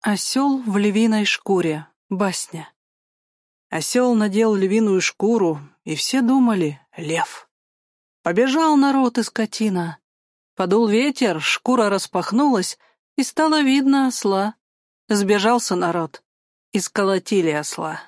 Осел в львиной шкуре. Басня. Осел надел львиную шкуру, и все думали — лев. Побежал народ и скотина. Подул ветер, шкура распахнулась, и стало видно осла. Сбежался народ, и сколотили осла.